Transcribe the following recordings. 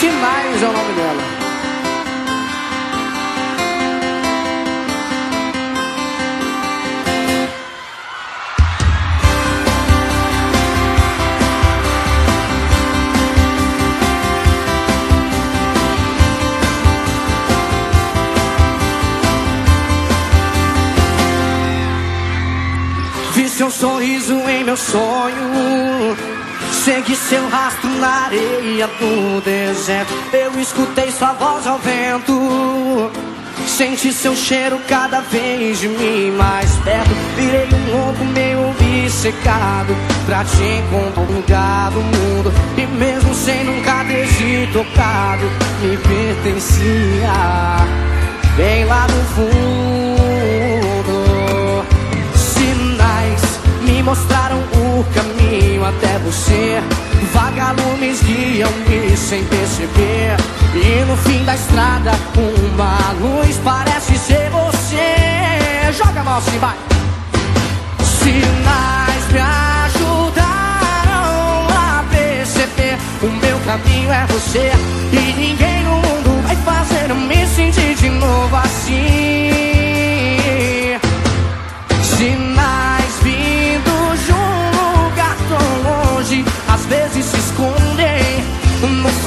Sinais é o nome dela. Vi seu sorriso em meu sonho. Segui seu rastro na areia do deserto. Eu escutei sua voz ao vento. Senti seu cheiro cada vez de mim mais perto. Virei um louco meio obcecado pra te encontrar um lugar do mundo. E mesmo sem nunca ter te tocado, me pertencia. Bem lá no fundo me mostraram o caminho até você. Vagalumes guiam-me sem perceber. E no fim da estrada, uma luz parece ser você. Joga mal, sim, vai. Sinais me ajudaram a perceber. O meu caminho é você. E ninguém no mundo vai fazer eu me sentir de novo assim. Sinais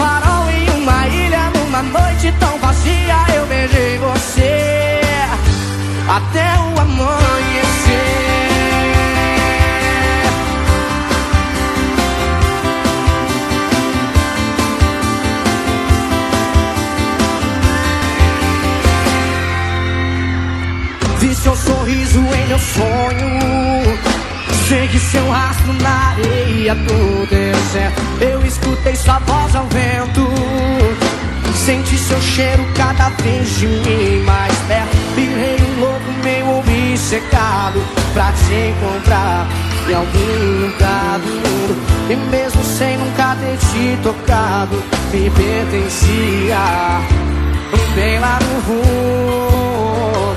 farol em uma ilha, numa noite tão vazia. Eu beijei você até o amanhecer. Vi seu sorriso em meu sonho. Segui seu rastro na areia do deserto. Eu escutei sua voz ao vento. Senti seu cheiro cada vez de mim mais perto. Virei um louco meio obcecado pra te encontrar em algum lugar. E mesmo sem nunca ter te tocado, me pertencia. Bem lá no fundo,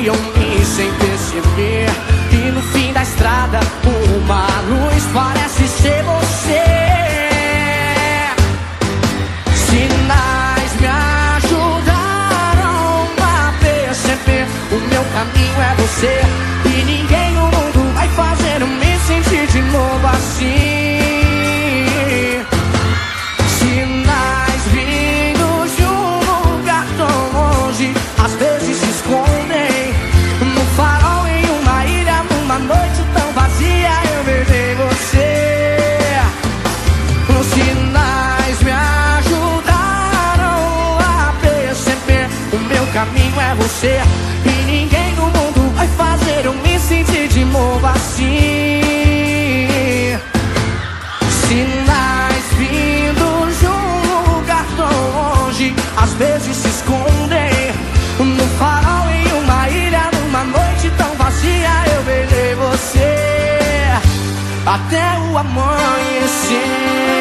Vagalumes guiam-me sem perceber. E no fim da estrada, uma luz parece ser você. Sinais me ajudaram a perceber. O meu caminho é você. E ninguém você. E ninguém no mundo vai fazer eu me sentir de novo assim. Sinais vindos de um lugar tão longe Às vezes se escondem. No farol em uma ilha Numa noite tão vazia Eu beijei você. Até o amanhecer